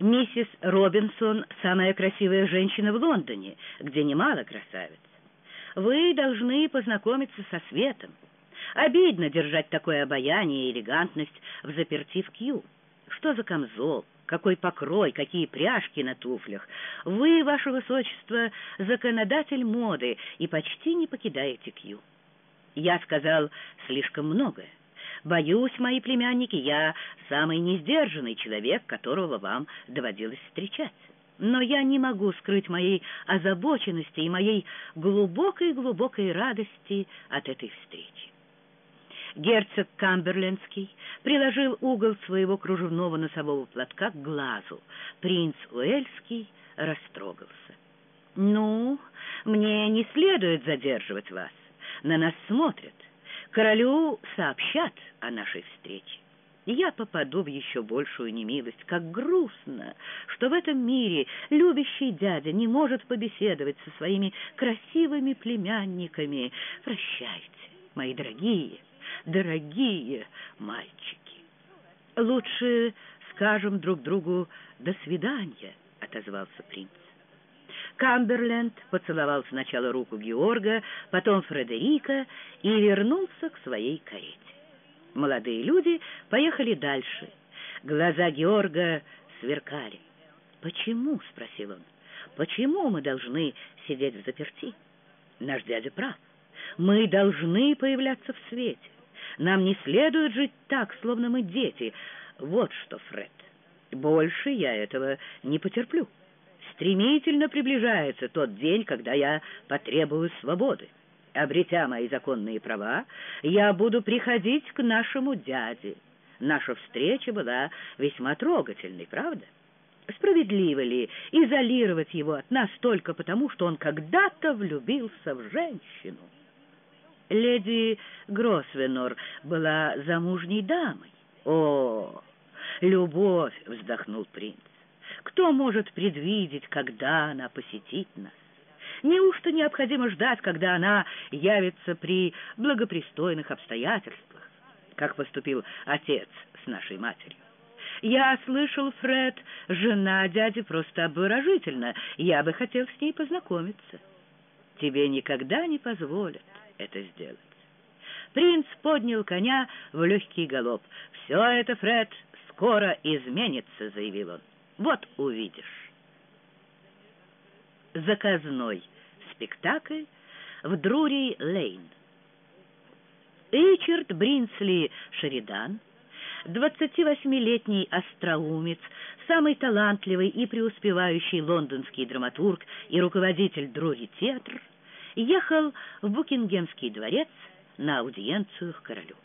Миссис Робинсон — самая красивая женщина в Лондоне, где немало красавиц. Вы должны познакомиться со светом. Обидно держать такое обаяние и элегантность в заперти в Кью. Что за камзол, какой покрой, какие пряжки на туфлях. Вы, ваше высочество, законодатель моды и почти не покидаете Кью. Я сказал слишком многое. Боюсь, мои племянники, я самый несдержанный человек, которого вам доводилось встречать. Но я не могу скрыть моей озабоченности и моей глубокой-глубокой радости от этой встречи. Герцог Камберлендский приложил угол своего кружевного носового платка к глазу. Принц Уэльский растрогался. «Ну, мне не следует задерживать вас. На нас смотрят. Королю сообщат о нашей встрече. Я попаду в еще большую немилость. Как грустно, что в этом мире любящий дядя не может побеседовать со своими красивыми племянниками. Прощайте, мои дорогие, дорогие мальчики. Лучше скажем друг другу «до свидания», — отозвался принц. Камберленд поцеловал сначала руку Георга, потом Фредерика и вернулся к своей карете. Молодые люди поехали дальше. Глаза Георга сверкали. «Почему?» — спросил он. «Почему мы должны сидеть в заперти? Наш дядя прав. Мы должны появляться в свете. Нам не следует жить так, словно мы дети. Вот что, Фред, больше я этого не потерплю». Стремительно приближается тот день, когда я потребую свободы. Обретя мои законные права, я буду приходить к нашему дяде. Наша встреча была весьма трогательной, правда? Справедливо ли изолировать его от нас только потому, что он когда-то влюбился в женщину? Леди Гросвенор была замужней дамой. О, любовь, вздохнул принц. Кто может предвидеть, когда она посетит нас? Неужто необходимо ждать, когда она явится при благопристойных обстоятельствах, как поступил отец с нашей матерью? Я слышал, Фред, жена дяди просто обворожительна. Я бы хотел с ней познакомиться. Тебе никогда не позволят это сделать. Принц поднял коня в легкий галоп. «Все это, Фред, скоро изменится», — заявил он. Вот увидишь. Заказной спектакль в Друри-Лейн. Ричард Бринсли Шеридан, 28-летний остроумец, самый талантливый и преуспевающий лондонский драматург и руководитель Друри-театр, ехал в Букингемский дворец на аудиенцию к королю.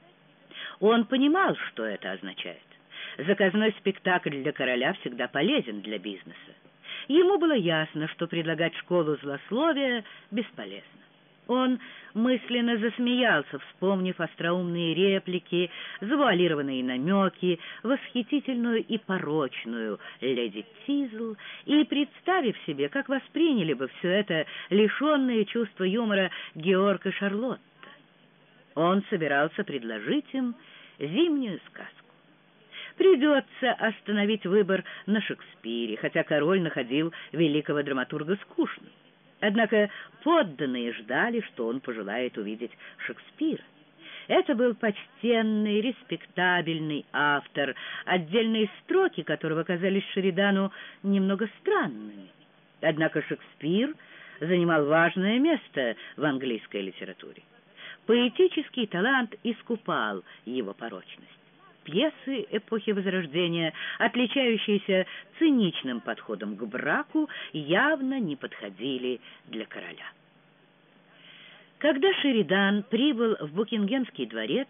Он понимал, что это означает. Заказной спектакль для короля всегда полезен для бизнеса. Ему было ясно, что предлагать школу злословия бесполезно. Он мысленно засмеялся, вспомнив остроумные реплики, завуалированные намеки, восхитительную и порочную леди Тизл, и представив себе, как восприняли бы все это лишенные чувства юмора Георг и Шарлотта. Он собирался предложить им зимнюю сказку. Придется остановить выбор на Шекспире, хотя король находил великого драматурга скучным. Однако подданные ждали, что он пожелает увидеть Шекспира. Это был почтенный, респектабельный автор, отдельные строки которого казались Шеридану немного странными. Однако Шекспир занимал важное место в английской литературе. Поэтический талант искупал его порочность пьесы эпохи Возрождения, отличающиеся циничным подходом к браку, явно не подходили для короля. Когда Шеридан прибыл в Букингемский дворец,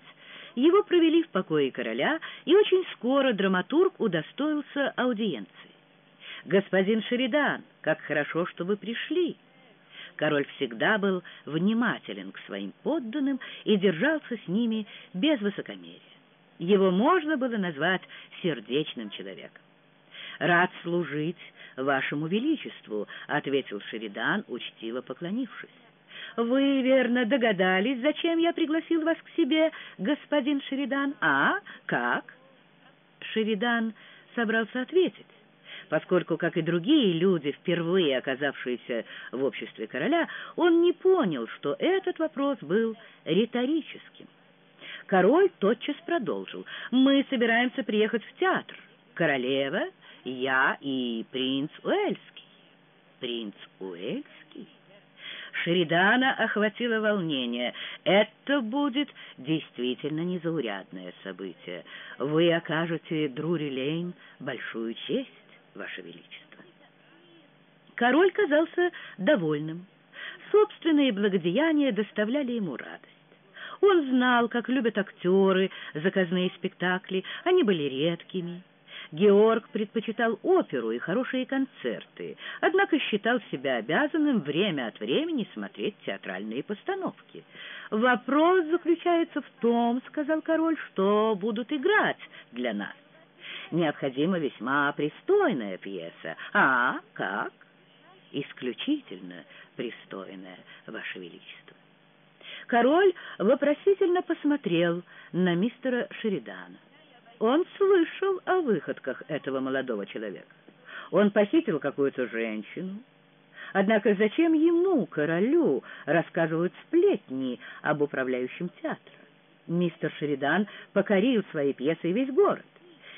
его провели в покое короля, и очень скоро драматург удостоился аудиенции. «Господин Шеридан, как хорошо, что вы пришли!» Король всегда был внимателен к своим подданным и держался с ними без высокомерия. Его можно было назвать сердечным человеком. «Рад служить вашему величеству», — ответил Шеридан, учтиво поклонившись. «Вы, верно, догадались, зачем я пригласил вас к себе, господин Шеридан? А, как?» Шеридан собрался ответить. поскольку, как и другие люди, впервые оказавшиеся в обществе короля, он не понял, что этот вопрос был риторическим. Король тотчас продолжил. «Мы собираемся приехать в театр. Королева, я и принц Уэльский». «Принц Уэльский?» Шеридана охватило волнение. Это будет действительно незаурядное событие. Вы окажете Друри Лейн большую честь, Ваше Величество. Король казался довольным. Собственные благодеяния доставляли ему радость. Он знал, как любят актеры заказные спектакли, они были редкими. Георг предпочитал оперу и хорошие концерты, однако считал себя обязанным время от времени смотреть театральные постановки. «Вопрос заключается в том, — сказал король, — что будут играть для нас. Необходима весьма пристойная пьеса. А, как? Исключительно пристойная, Ваше Величество. Король вопросительно посмотрел на мистера Шеридана. Он слышал о выходках этого молодого человека. Он похитил какую-то женщину. Однако зачем ему, королю, рассказывают сплетни об управляющем театра? Мистер Шеридан покорил своей пьесой весь город.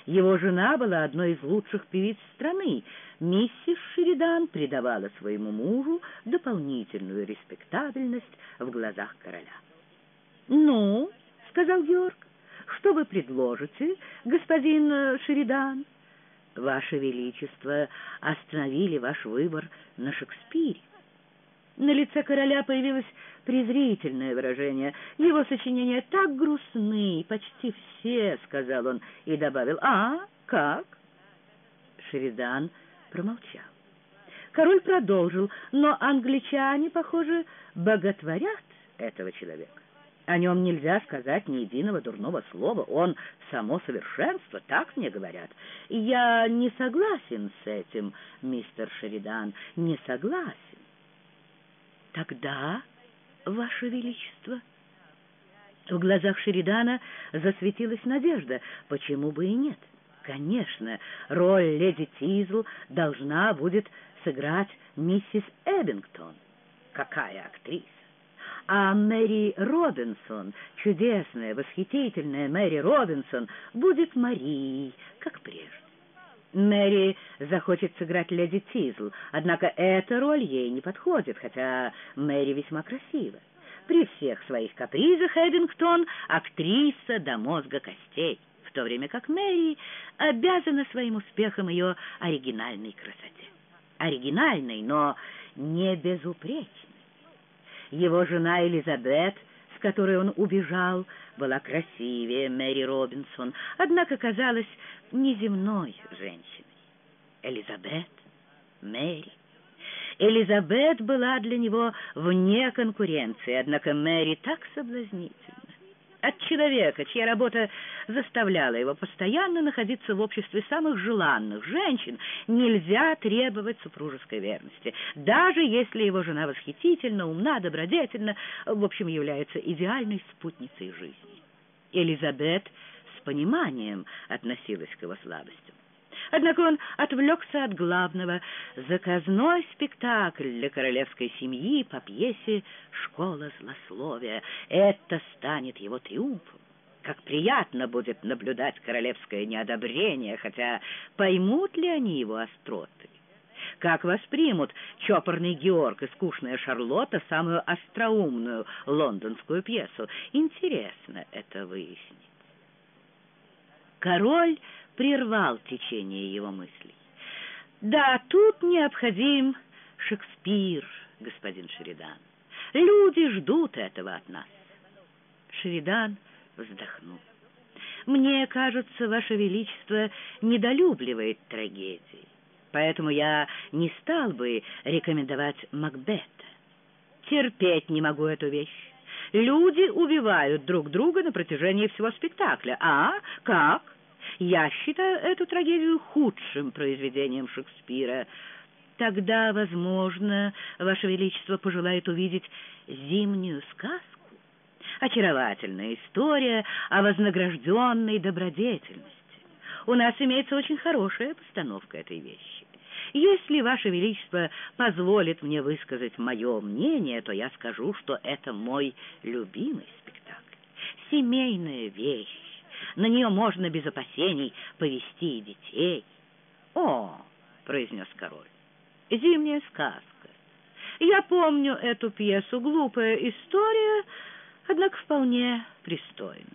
Его жена была одной из лучших певиц страны. Миссис Шеридан придавала своему мужу дополнительную респектабельность в глазах короля. «Ну, — сказал Георг, что вы предложите, господин Шеридан? Ваше Величество остановили ваш выбор на Шекспире. На лице короля появилось презрительное выражение. Его сочинения так грустны, почти все, — сказал он и добавил. А, как? Шеридан промолчал. Король продолжил, но англичане, похоже, боготворят этого человека. О нем нельзя сказать ни единого дурного слова. Он само совершенство, так мне говорят. Я не согласен с этим, мистер Шеридан, не согласен. Тогда, Ваше Величество... В глазах Шеридана засветилась надежда. Почему бы и нет? Конечно, роль леди Тизл должна будет сыграть миссис Эббингтон. Какая актриса! а Мэри Робинсон, чудесная, восхитительная Мэри Робинсон, будет Марией, как прежде. Мэри захочет сыграть леди Тизл, однако эта роль ей не подходит, хотя Мэри весьма красива. При всех своих капризах Эббингтон — актриса до мозга костей, в то время как Мэри обязана своим успехом ее оригинальной красоте. Оригинальной, но не безупречной. Его жена Элизабет, с которой он убежал, была красивее Мэри Робинсон, однако казалась неземной женщиной. Элизабет, Мэри. Элизабет была для него вне конкуренции, однако Мэри так соблазнительна от человека, чья работа заставляла его постоянно находиться в обществе самых желанных женщин, нельзя требовать супружеской верности, даже если его жена восхитительна, умна, добродетельна, в общем, является идеальной спутницей жизни. Элизабет пониманием относилась к его слабостям. Однако он отвлекся от главного — заказной спектакль для королевской семьи по пьесе «Школа злословия». Это станет его триумфом. Как приятно будет наблюдать королевское неодобрение, хотя поймут ли они его остроты? Как воспримут чопорный Георг и скучная Шарлотта самую остроумную лондонскую пьесу? Интересно это выяснить. Король прервал течение его мыслей. «Да, тут необходим Шекспир, господин Шеридан. Люди ждут этого от нас». Шеридан вздохнул. «Мне кажется, Ваше Величество недолюбливает трагедии, поэтому я не стал бы рекомендовать Макбета. Терпеть не могу эту вещь. Люди убивают друг друга на протяжении всего спектакля. А? Как? Я считаю эту трагедию худшим произведением Шекспира. Тогда, возможно, Ваше Величество пожелает увидеть зимнюю сказку. Очаровательная история о вознагражденной добродетельности. У нас имеется очень хорошая постановка этой вещи. Если Ваше Величество позволит мне высказать мое мнение, то я скажу, что это мой любимый спектакль. Семейная вещь. На нее можно без опасений повести и детей. «О!» — произнес король. «Зимняя сказка. Я помню эту пьесу. Глупая история, однако вполне пристойная.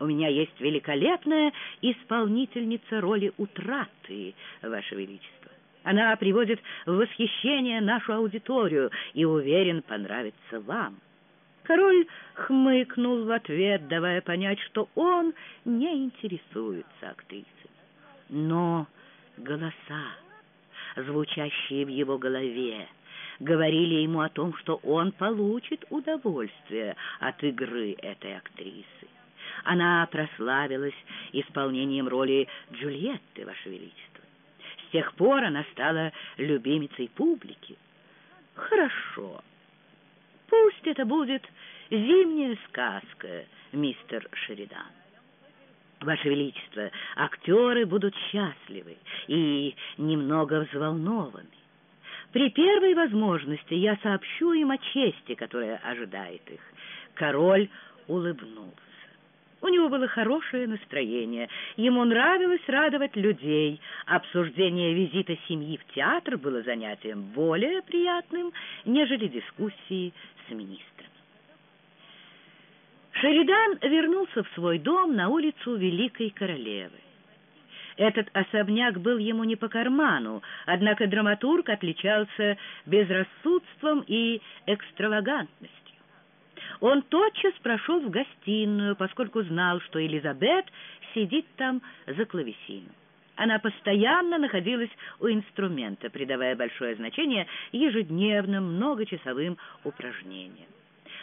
У меня есть великолепная исполнительница роли утраты, Ваше Величество. Она приводит в восхищение нашу аудиторию и, уверен, понравится вам». Король хмыкнул в ответ, давая понять, что он не интересуется актрисой. Но голоса, звучащие в его голове, говорили ему о том, что он получит удовольствие от игры этой актрисы. Она прославилась исполнением роли Джульетты, Ваше Величество. С тех пор она стала любимицей публики. Хорошо. Пусть это будет зимняя сказка, мистер Шеридан. Ваше Величество, актеры будут счастливы и немного взволнованы. При первой возможности я сообщу им о чести, которая ожидает их. Король улыбнулся. У него было хорошее настроение. Ему нравилось радовать людей. Обсуждение визита семьи в театр было занятием более приятным, нежели дискуссии министром. Шеридан вернулся в свой дом на улицу Великой Королевы. Этот особняк был ему не по карману, однако драматург отличался безрассудством и экстравагантностью. Он тотчас прошел в гостиную, поскольку знал, что Элизабет сидит там за клавесином. Она постоянно находилась у инструмента, придавая большое значение ежедневным многочасовым упражнениям.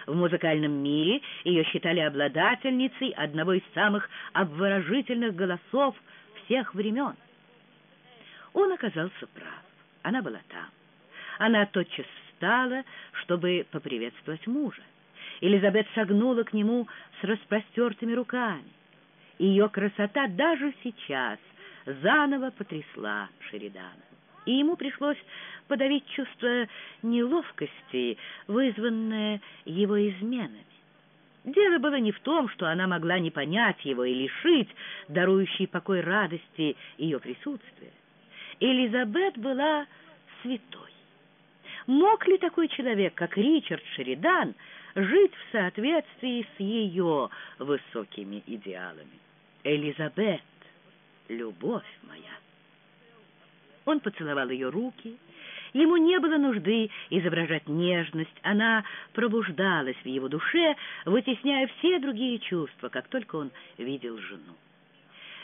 В музыкальном мире ее считали обладательницей одного из самых обворожительных голосов всех времен. Он оказался прав. Она была там. Она тотчас встала, чтобы поприветствовать мужа. Элизабет согнула к нему с распростертыми руками. Ее красота даже сейчас заново потрясла Шеридана и ему пришлось подавить чувство неловкости, вызванное его изменами. Дело было не в том, что она могла не понять его и лишить дарующей покой радости ее присутствия. Элизабет была святой. Мог ли такой человек, как Ричард Шеридан, жить в соответствии с ее высокими идеалами? Элизабет, любовь моя! Он поцеловал ее руки. Ему не было нужды изображать нежность. Она пробуждалась в его душе, вытесняя все другие чувства, как только он видел жену.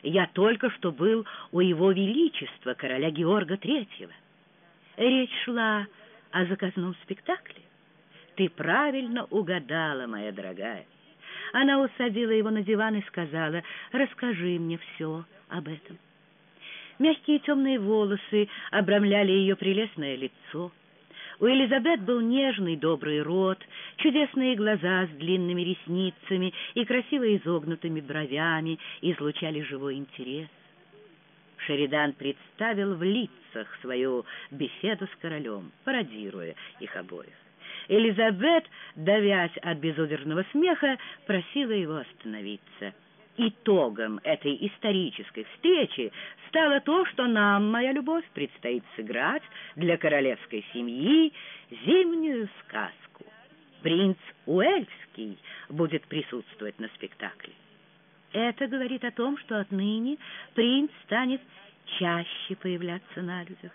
Я только что был у его величества, короля Георга Третьего. Речь шла о заказном спектакле. Ты правильно угадала, моя дорогая. Она усадила его на диван и сказала, расскажи мне все об этом. Мягкие темные волосы обрамляли ее прелестное лицо. У Элизабет был нежный добрый рот, чудесные глаза с длинными ресницами и красиво изогнутыми бровями излучали живой интерес. Шеридан представил в лицах свою беседу с королем, пародируя их обоих. Элизабет, давясь от безудержного смеха, просила его остановиться — Итогом этой исторической встречи стало то, что нам, моя любовь, предстоит сыграть для королевской семьи зимнюю сказку. Принц Уэльский будет присутствовать на спектакле. Это говорит о том, что отныне принц станет чаще появляться на людях.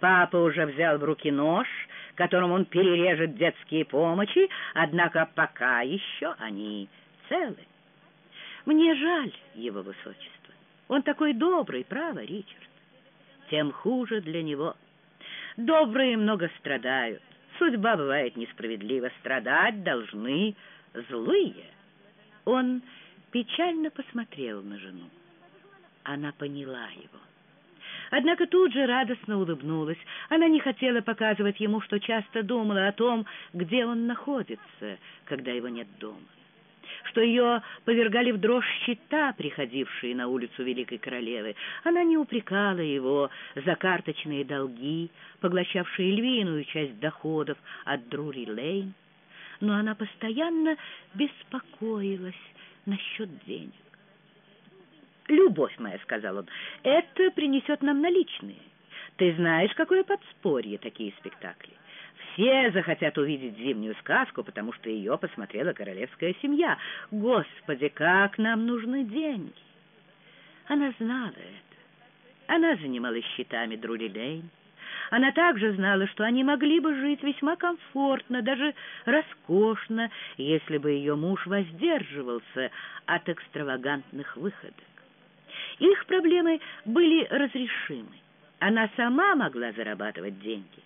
Папа уже взял в руки нож, которым он перережет детские помощи, однако пока еще они целы. Мне жаль его высочество. Он такой добрый, право, Ричард. Тем хуже для него. Добрые много страдают. Судьба бывает несправедлива. Страдать должны злые. Он печально посмотрел на жену. Она поняла его. Однако тут же радостно улыбнулась. Она не хотела показывать ему, что часто думала о том, где он находится, когда его нет дома. Что ее повергали в дрожь счета, приходившие на улицу Великой Королевы. Она не упрекала его за карточные долги, поглощавшие львиную часть доходов от Друри-Лейн, но она постоянно беспокоилась насчет денег. «Любовь моя», — сказал он, — «это принесет нам наличные. Ты знаешь, какое подспорье такие спектакли. Все захотят увидеть зимнюю сказку, потому что ее посмотрела королевская семья. Господи, как нам нужны деньги!» Она знала это. Она занималась счетами Друли Лейн. Она также знала, что они могли бы жить весьма комфортно, даже роскошно, если бы ее муж воздерживался от экстравагантных выходок. Их проблемы были разрешимы. Она сама могла зарабатывать деньги.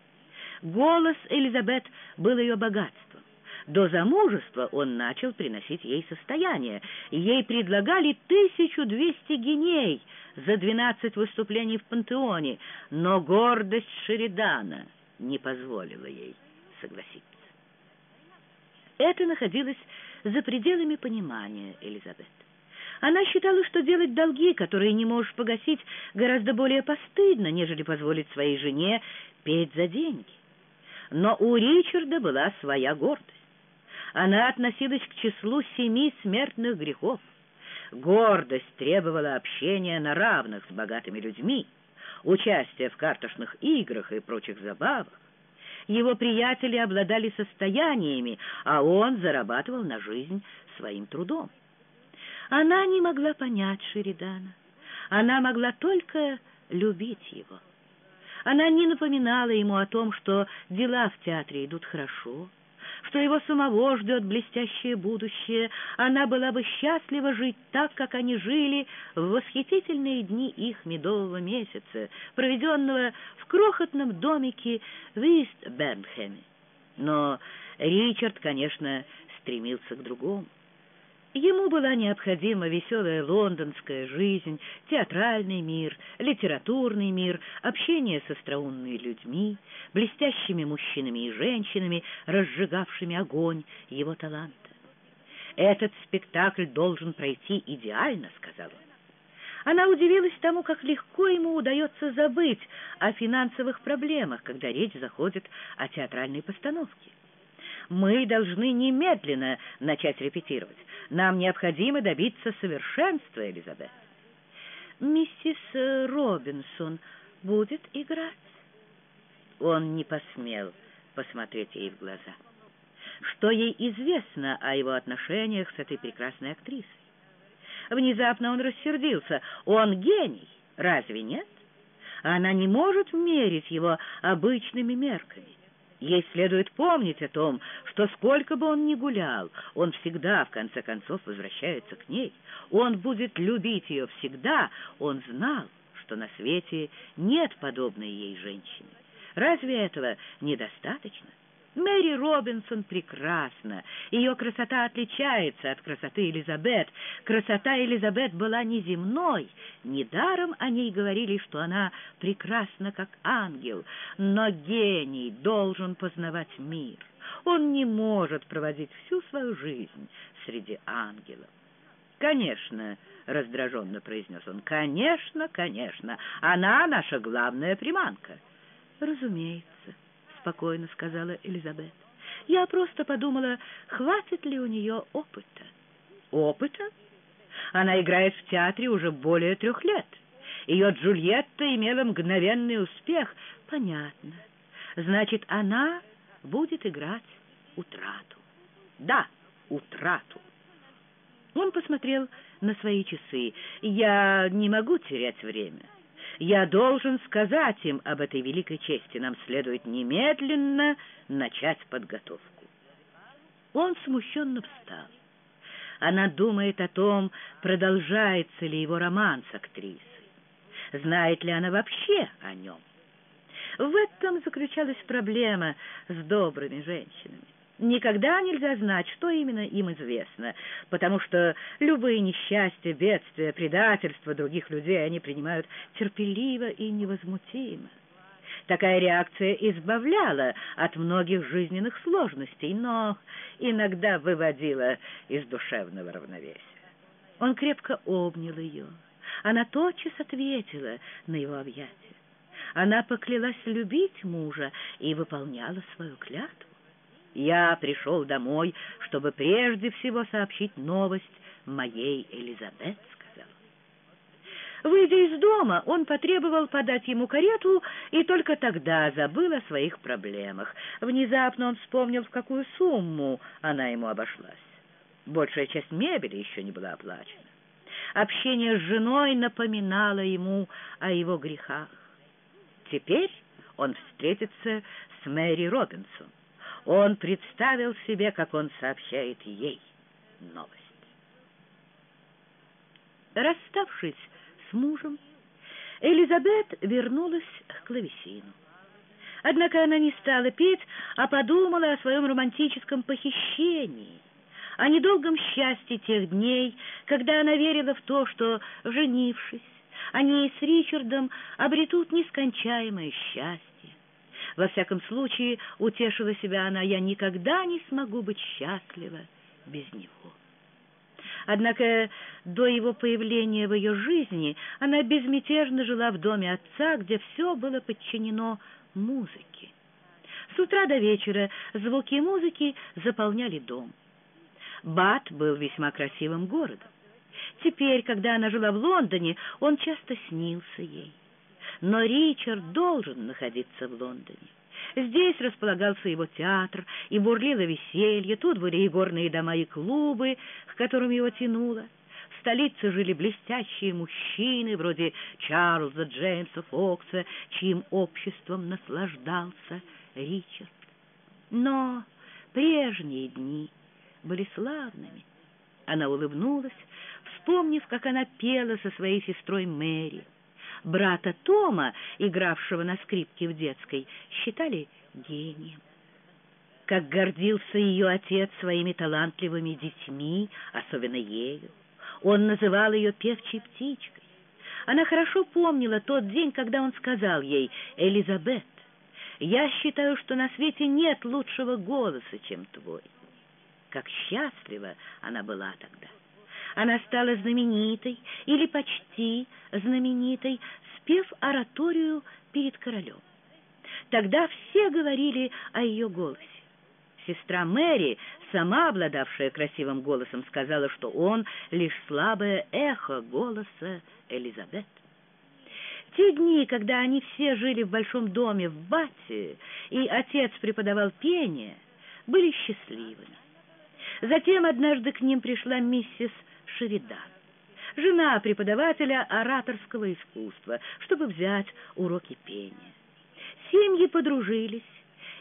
Голос Элизабет был ее богатством. До замужества он начал приносить ей состояние. Ей предлагали 1200 геней за 12 выступлений в пантеоне, но гордость Шеридана не позволила ей согласиться. Это находилось за пределами понимания Элизабет. Она считала, что делать долги, которые не можешь погасить, гораздо более постыдно, нежели позволить своей жене петь за деньги. Но у Ричарда была своя гордость. Она относилась к числу семи смертных грехов. Гордость требовала общения на равных с богатыми людьми, участия в карточных играх и прочих забавах. Его приятели обладали состояниями, а он зарабатывал на жизнь своим трудом. Она не могла понять Шеридана. Она могла только любить его. Она не напоминала ему о том, что дела в театре идут хорошо, что его самого ждет блестящее будущее. Она была бы счастлива жить так, как они жили в восхитительные дни их медового месяца, проведенного в крохотном домике в Ист-Бернхэме. Но Ричард, конечно, стремился к другому. Ему была необходима веселая лондонская жизнь, театральный мир, литературный мир, общение с остроумными людьми, блестящими мужчинами и женщинами, разжигавшими огонь его таланта. «Этот спектакль должен пройти идеально», — сказал он. Она удивилась тому, как легко ему удается забыть о финансовых проблемах, когда речь заходит о театральной постановке. Мы должны немедленно начать репетировать. Нам необходимо добиться совершенства, Элизабет. Миссис Робинсон будет играть. Он не посмел посмотреть ей в глаза. Что ей известно о его отношениях с этой прекрасной актрисой? Внезапно он рассердился. Он гений, разве нет? Она не может мерить его обычными мерками. Ей следует помнить о том, что сколько бы он ни гулял, он всегда, в конце концов, возвращается к ней. Он будет любить ее всегда. Он знал, что на свете нет подобной ей женщины. Разве этого недостаточно? Мэри Робинсон прекрасна. Ее красота отличается от красоты Элизабет. Красота Элизабет была неземной. Недаром о ней говорили, что она прекрасна, как ангел. Но гений должен познавать мир. Он не может проводить всю свою жизнь среди ангелов. «Конечно», — раздраженно произнес он, — «конечно, конечно, она наша главная приманка». «Разумеется» спокойно сказала Элизабет. Я просто подумала, хватит ли у нее опыта. Опыта? Она играет в театре уже более трех лет. Ее Джульетта имела мгновенный успех. Понятно. Значит, она будет играть утрату. Да, утрату. Он посмотрел на свои часы. Я не могу терять время. Я должен сказать им об этой великой чести. Нам следует немедленно начать подготовку. Он смущенно встал. Она думает о том, продолжается ли его роман с актрисой. Знает ли она вообще о нем? В этом заключалась проблема с добрыми женщинами. Никогда нельзя знать, что именно им известно, потому что любые несчастья, бедствия, предательства других людей они принимают терпеливо и невозмутимо. Такая реакция избавляла от многих жизненных сложностей, но иногда выводила из душевного равновесия. Он крепко обнял ее. Она тотчас ответила на его объятия. Она поклялась любить мужа и выполняла свою клятву. Я пришел домой, чтобы прежде всего сообщить новость моей Элизабет, сказал. Выйдя из дома, он потребовал подать ему карету и только тогда забыл о своих проблемах. Внезапно он вспомнил, в какую сумму она ему обошлась. Большая часть мебели еще не была оплачена. Общение с женой напоминало ему о его грехах. Теперь он встретится с Мэри Робинсон. Он представил себе, как он сообщает ей новость. Расставшись с мужем, Элизабет вернулась к клавесину. Однако она не стала петь, а подумала о своем романтическом похищении, о недолгом счастье тех дней, когда она верила в то, что, женившись, они с Ричардом обретут нескончаемое счастье. Во всяком случае, утешила себя она, я никогда не смогу быть счастлива без него. Однако до его появления в ее жизни она безмятежно жила в доме отца, где все было подчинено музыке. С утра до вечера звуки музыки заполняли дом. Бат был весьма красивым городом. Теперь, когда она жила в Лондоне, он часто снился ей. Но Ричард должен находиться в Лондоне. Здесь располагался его театр, и бурлило веселье, тут были и горные дома, и клубы, к которым его тянуло. В столице жили блестящие мужчины, вроде Чарльза Джеймса Фокса, чьим обществом наслаждался Ричард. Но прежние дни были славными. Она улыбнулась, вспомнив, как она пела со своей сестрой Мэри. Брата Тома, игравшего на скрипке в детской, считали гением. Как гордился ее отец своими талантливыми детьми, особенно ею. Он называл ее певчей птичкой. Она хорошо помнила тот день, когда он сказал ей «Элизабет, я считаю, что на свете нет лучшего голоса, чем твой». Как счастлива она была тогда! Она стала знаменитой или почти знаменитой, спев ораторию перед королем. Тогда все говорили о ее голосе. Сестра Мэри, сама обладавшая красивым голосом, сказала, что он лишь слабое эхо голоса Элизабет. Те дни, когда они все жили в большом доме в Бате, и отец преподавал пение, были счастливыми. Затем однажды к ним пришла миссис Шеридан, жена преподавателя ораторского искусства, чтобы взять уроки пения. Семьи подружились,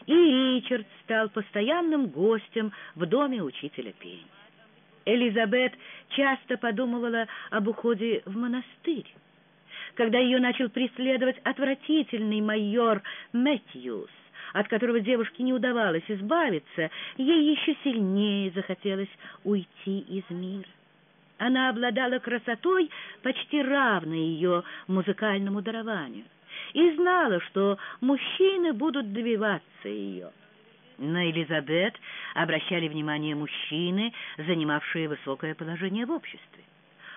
и Ричард стал постоянным гостем в доме учителя пения. Элизабет часто подумывала об уходе в монастырь. Когда ее начал преследовать отвратительный майор Мэтьюс, от которого девушке не удавалось избавиться, ей еще сильнее захотелось уйти из мира. Она обладала красотой, почти равной ее музыкальному дарованию, и знала, что мужчины будут добиваться ее. На Элизабет обращали внимание мужчины, занимавшие высокое положение в обществе.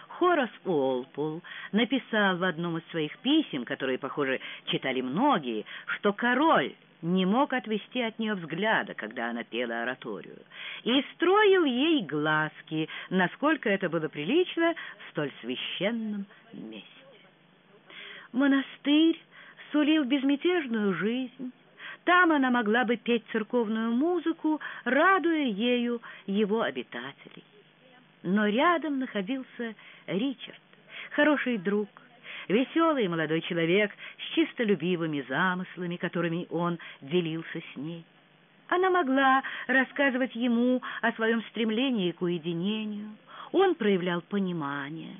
Хорас Уолпол написал в одном из своих писем, которые, похоже, читали многие, что король не мог отвести от нее взгляда, когда она пела ораторию, и строил ей глазки, насколько это было прилично в столь священном месте. Монастырь сулил безмятежную жизнь, там она могла бы петь церковную музыку, радуя ею его обитателей. Но рядом находился Ричард, хороший друг, веселый молодой человек с чистолюбивыми замыслами, которыми он делился с ней. Она могла рассказывать ему о своем стремлении к уединению. Он проявлял понимание.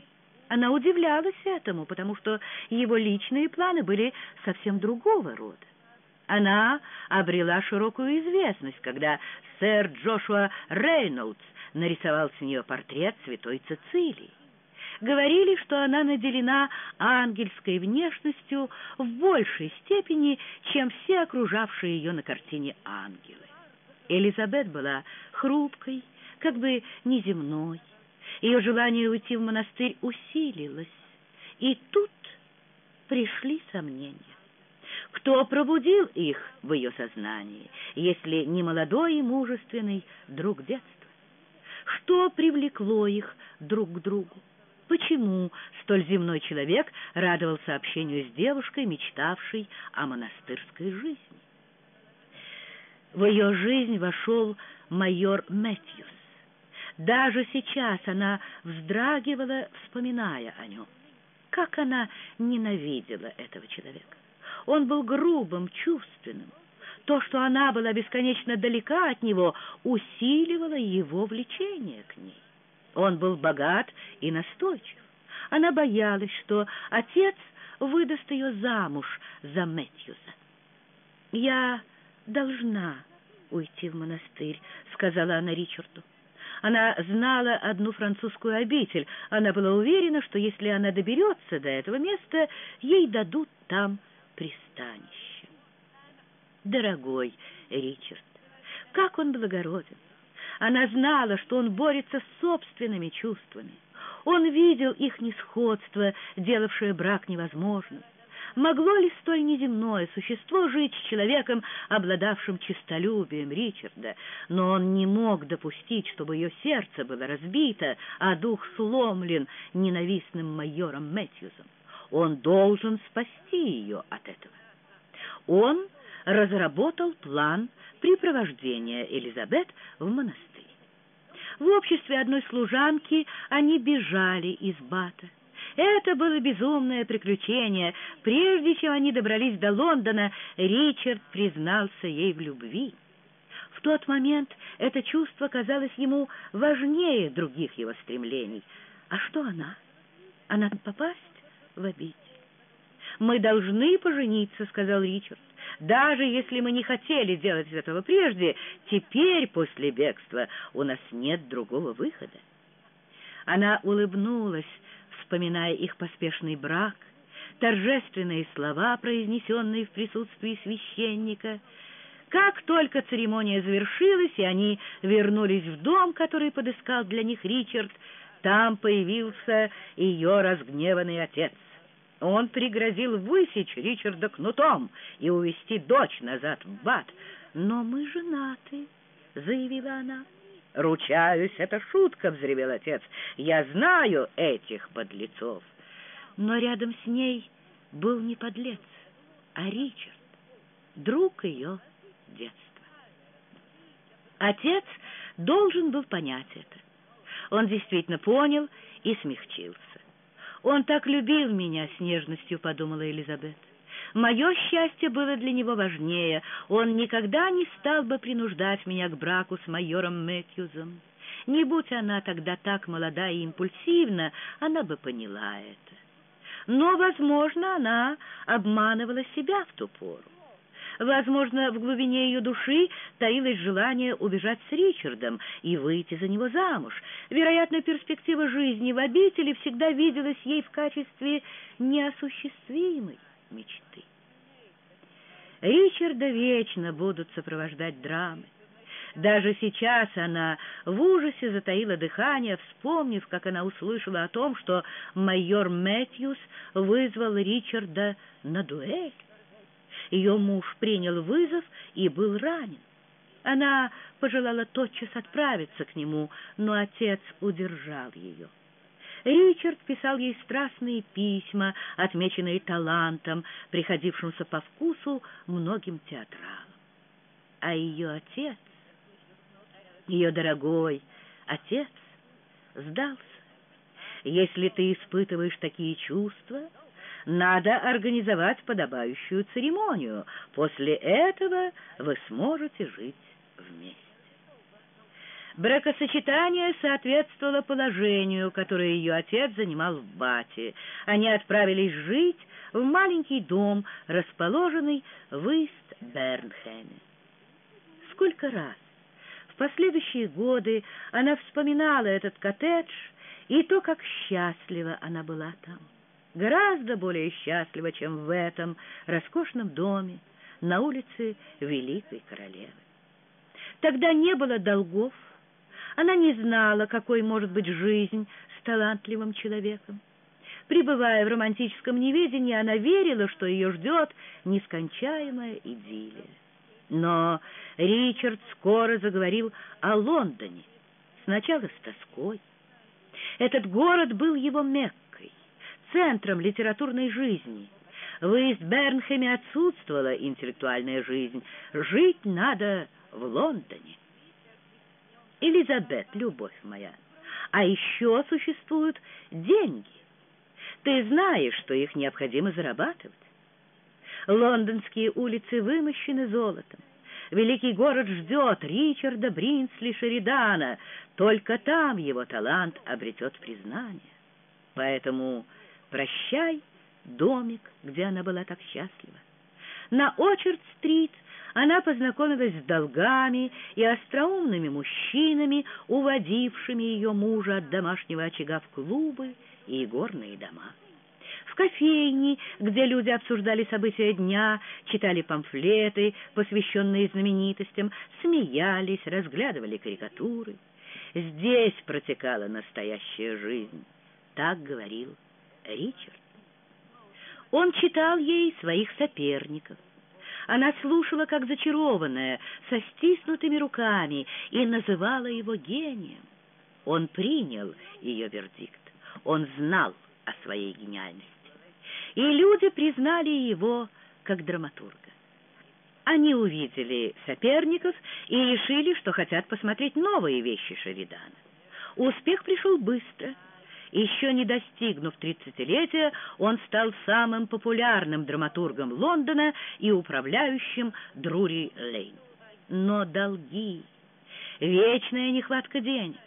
Она удивлялась этому, потому что его личные планы были совсем другого рода. Она обрела широкую известность, когда сэр Джошуа Рейнольдс нарисовал с нее портрет святой Цицилии. Говорили, что она наделена ангельской внешностью в большей степени, чем все окружавшие ее на картине ангелы. Элизабет была хрупкой, как бы неземной. Ее желание уйти в монастырь усилилось, и тут пришли сомнения. Кто пробудил их в ее сознании, если не молодой и мужественный друг детства? Что привлекло их друг к другу? Почему столь земной человек радовался общению с девушкой, мечтавшей о монастырской жизни? В ее жизнь вошел майор Мэтьюс. Даже сейчас она вздрагивала, вспоминая о нем. Как она ненавидела этого человека! Он был грубым, чувственным. То, что она была бесконечно далека от него, усиливало его влечение к ней. Он был богат и настойчив. Она боялась, что отец выдаст ее замуж за Мэтьюза. «Я должна уйти в монастырь», — сказала она Ричарду. Она знала одну французскую обитель. Она была уверена, что если она доберется до этого места, ей дадут там пристанище. Дорогой Ричард, как он благороден! Она знала, что он борется с собственными чувствами. Он видел их несходство, делавшее брак невозможным. Могло ли столь неземное существо жить с человеком, обладавшим честолюбием Ричарда? Но он не мог допустить, чтобы ее сердце было разбито, а дух сломлен ненавистным майором Мэтьюзом. Он должен спасти ее от этого. Он разработал план припровождения Элизабет в монастырь. В обществе одной служанки они бежали из Бата. Это было безумное приключение. Прежде чем они добрались до Лондона, Ричард признался ей в любви. В тот момент это чувство казалось ему важнее других его стремлений. А что она? Она попасть в обитель. «Мы должны пожениться», — сказал Ричард. «Даже если мы не хотели делать этого прежде, теперь, после бегства, у нас нет другого выхода». Она улыбнулась, вспоминая их поспешный брак, торжественные слова, произнесенные в присутствии священника. Как только церемония завершилась, и они вернулись в дом, который подыскал для них Ричард, там появился ее разгневанный отец. Он пригрозил высечь Ричарда кнутом и увести дочь назад в Бат. «Но мы женаты», — заявила она. «Ручаюсь, это шутка!» — взревел отец. «Я знаю этих подлецов!» Но рядом с ней был не подлец, а Ричард, друг ее детства. Отец должен был понять это. Он действительно понял и смягчился. «Он так любил меня», — с нежностью подумала Элизабет. Мое счастье было для него важнее. Он никогда не стал бы принуждать меня к браку с майором Мэтьюзом. Не будь она тогда так молода и импульсивна, она бы поняла это. Но, возможно, она обманывала себя в ту пору. Возможно, в глубине ее души таилось желание убежать с Ричардом и выйти за него замуж. Вероятно, перспектива жизни в обители всегда виделась ей в качестве неосуществимой мечты. Ричарда вечно будут сопровождать драмы. Даже сейчас она в ужасе затаила дыхание, вспомнив, как она услышала о том, что майор Мэтьюс вызвал Ричарда на дуэль. Ее муж принял вызов и был ранен. Она пожелала тотчас отправиться к нему, но отец удержал ее. Ричард писал ей страстные письма, отмеченные талантом, приходившимся по вкусу многим театралам. А ее отец, ее дорогой отец, сдался. Если ты испытываешь такие чувства, надо организовать подобающую церемонию. После этого вы сможете жить вместе. Бракосочетание соответствовало положению, которое ее отец занимал в Бате. Они отправились жить в маленький дом, расположенный в Ист-Бернхеме. Сколько раз в последующие годы она вспоминала этот коттедж и то, как счастлива она была там. Гораздо более счастлива, чем в этом роскошном доме на улице Великой Королевы. Тогда не было долгов, она не знала, какой может быть жизнь с талантливым человеком. Пребывая в романтическом неведении, она верила, что ее ждет нескончаемая идиллия. Но Ричард скоро заговорил о Лондоне, сначала с тоской. Этот город был его Меккой, центром литературной жизни. В Ист-Бернхэме отсутствовала интеллектуальная жизнь. Жить надо в Лондоне. Элизабет, любовь моя, а еще существуют деньги. Ты знаешь, что их необходимо зарабатывать. Лондонские улицы вымощены золотом. Великий город ждет Ричарда Бринсли Шеридана. Только там его талант обретет признание. Поэтому прощай домик, где она была так счастлива. На Очерд-стрит она познакомилась с долгами и остроумными мужчинами, уводившими ее мужа от домашнего очага в клубы и горные дома. В кофейне, где люди обсуждали события дня, читали памфлеты, посвященные знаменитостям, смеялись, разглядывали карикатуры. Здесь протекала настоящая жизнь, так говорил Ричард. Он читал ей своих соперников. Она слушала, как зачарованная, со стиснутыми руками, и называла его гением. Он принял ее вердикт. Он знал о своей гениальности. И люди признали его как драматурга. Они увидели соперников и решили, что хотят посмотреть новые вещи Шеридана. Успех пришел быстро — еще не достигнув тридцатилетия, он стал самым популярным драматургом Лондона и управляющим Друри Лейн. Но долги, вечная нехватка денег.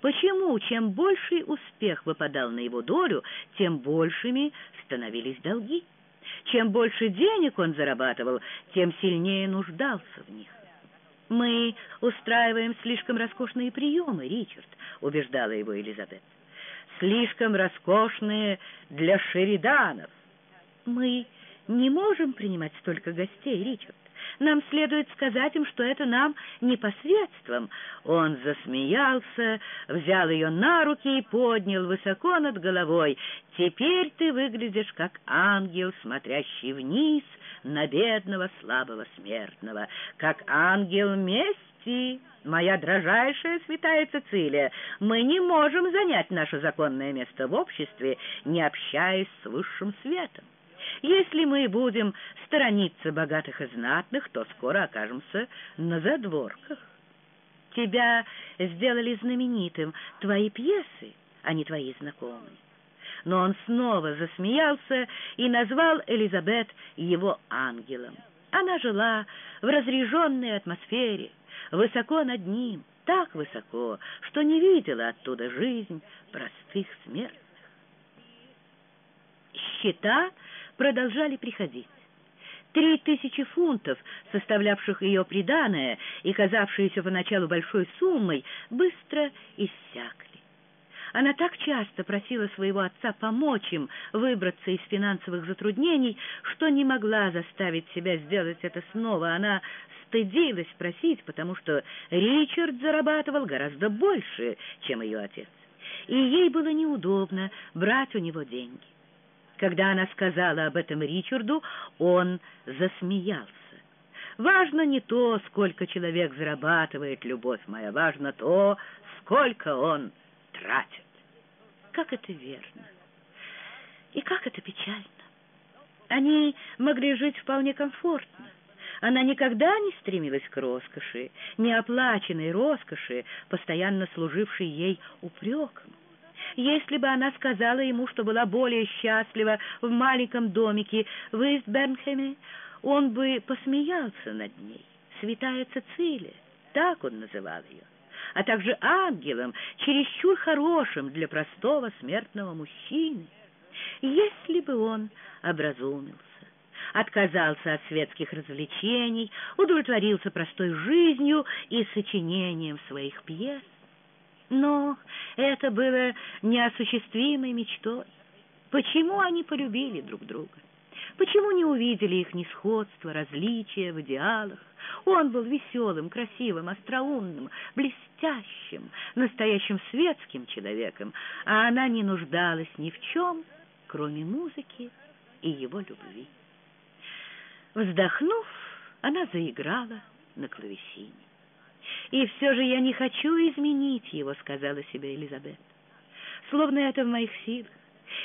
Почему, чем больший успех выпадал на его долю, тем большими становились долги? Чем больше денег он зарабатывал, тем сильнее нуждался в них. «Мы устраиваем слишком роскошные приемы, Ричард», — убеждала его Елизабет слишком роскошные для шериданов. Мы не можем принимать столько гостей, Ричард. Нам следует сказать им, что это нам непосредством. Он засмеялся, взял ее на руки и поднял высоко над головой. Теперь ты выглядишь как ангел, смотрящий вниз на бедного слабого смертного, как ангел мести, прости, моя дрожайшая святая Цицилия, мы не можем занять наше законное место в обществе, не общаясь с высшим светом. Если мы будем сторониться богатых и знатных, то скоро окажемся на задворках. Тебя сделали знаменитым твои пьесы, а не твои знакомые. Но он снова засмеялся и назвал Элизабет его ангелом. Она жила в разреженной атмосфере, высоко над ним, так высоко, что не видела оттуда жизнь простых смертных. Счета продолжали приходить. Три тысячи фунтов, составлявших ее приданое и казавшиеся поначалу большой суммой, быстро иссякли. Она так часто просила своего отца помочь им выбраться из финансовых затруднений, что не могла заставить себя сделать это снова. Она стыдилась просить, потому что Ричард зарабатывал гораздо больше, чем ее отец, и ей было неудобно брать у него деньги. Когда она сказала об этом Ричарду, он засмеялся. «Важно не то, сколько человек зарабатывает, любовь моя, важно то, сколько он тратит». Как это верно! И как это печально! Они могли жить вполне комфортно. Она никогда не стремилась к роскоши, неоплаченной роскоши, постоянно служившей ей упреком. Если бы она сказала ему, что была более счастлива в маленьком домике в Истбернхеме, он бы посмеялся над ней. Святая Цицилия, так он называл ее, а также ангелом, чересчур хорошим для простого смертного мужчины. Если бы он образумился отказался от светских развлечений, удовлетворился простой жизнью и сочинением своих пьес. Но это было неосуществимой мечтой. Почему они полюбили друг друга? Почему не увидели их несходство, различия в идеалах? Он был веселым, красивым, остроумным, блестящим, настоящим светским человеком, а она не нуждалась ни в чем, кроме музыки и его любви. Вздохнув, она заиграла на клавесине. «И все же я не хочу изменить его», — сказала себе Элизабет. «Словно это в моих силах.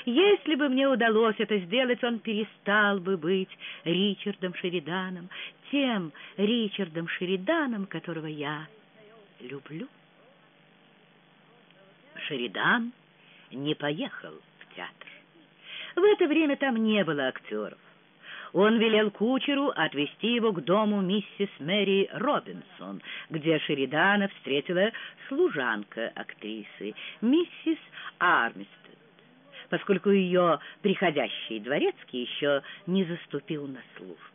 Если бы мне удалось это сделать, он перестал бы быть Ричардом Шериданом, тем Ричардом Шериданом, которого я люблю». Шеридан не поехал в театр. В это время там не было актеров. Он велел кучеру отвезти его к дому миссис Мэри Робинсон, где Шеридана встретила служанка актрисы, миссис Армистед, поскольку ее приходящий дворецкий еще не заступил на службу.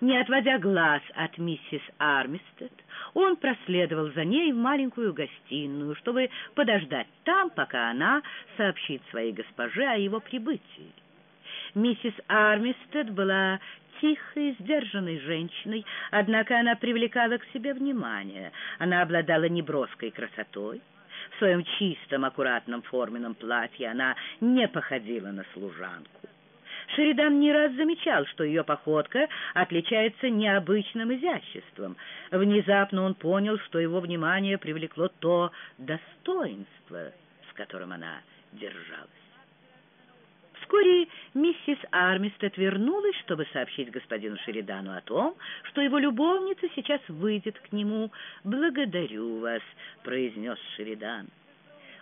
Не отводя глаз от миссис Армистед, он проследовал за ней в маленькую гостиную, чтобы подождать там, пока она сообщит своей госпоже о его прибытии. Миссис Армистед была тихой, сдержанной женщиной, однако она привлекала к себе внимание. Она обладала неброской красотой. В своем чистом, аккуратном форменном платье она не походила на служанку. Шеридан не раз замечал, что ее походка отличается необычным изяществом. Внезапно он понял, что его внимание привлекло то достоинство, с которым она держалась. Вскоре миссис Армистед вернулась, чтобы сообщить господину Шеридану о том, что его любовница сейчас выйдет к нему. «Благодарю вас», — произнес Шеридан.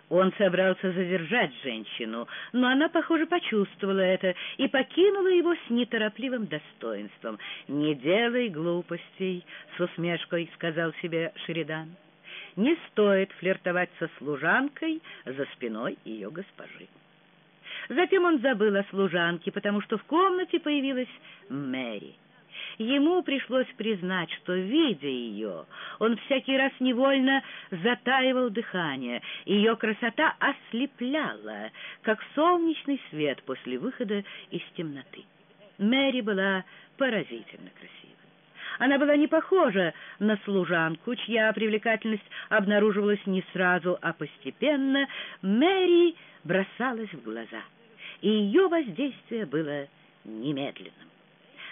Он собрался задержать женщину, но она, похоже, почувствовала это и покинула его с неторопливым достоинством. «Не делай глупостей», — с усмешкой сказал себе Шеридан. «Не стоит флиртовать со служанкой за спиной ее госпожи». Затем он забыл о служанке, потому что в комнате появилась Мэри. Ему пришлось признать, что, видя ее, он всякий раз невольно затаивал дыхание. Ее красота ослепляла, как солнечный свет после выхода из темноты. Мэри была поразительно красива. Она была не похожа на служанку, чья привлекательность обнаруживалась не сразу, а постепенно. Мэри бросалась в глаза — и ее воздействие было немедленным.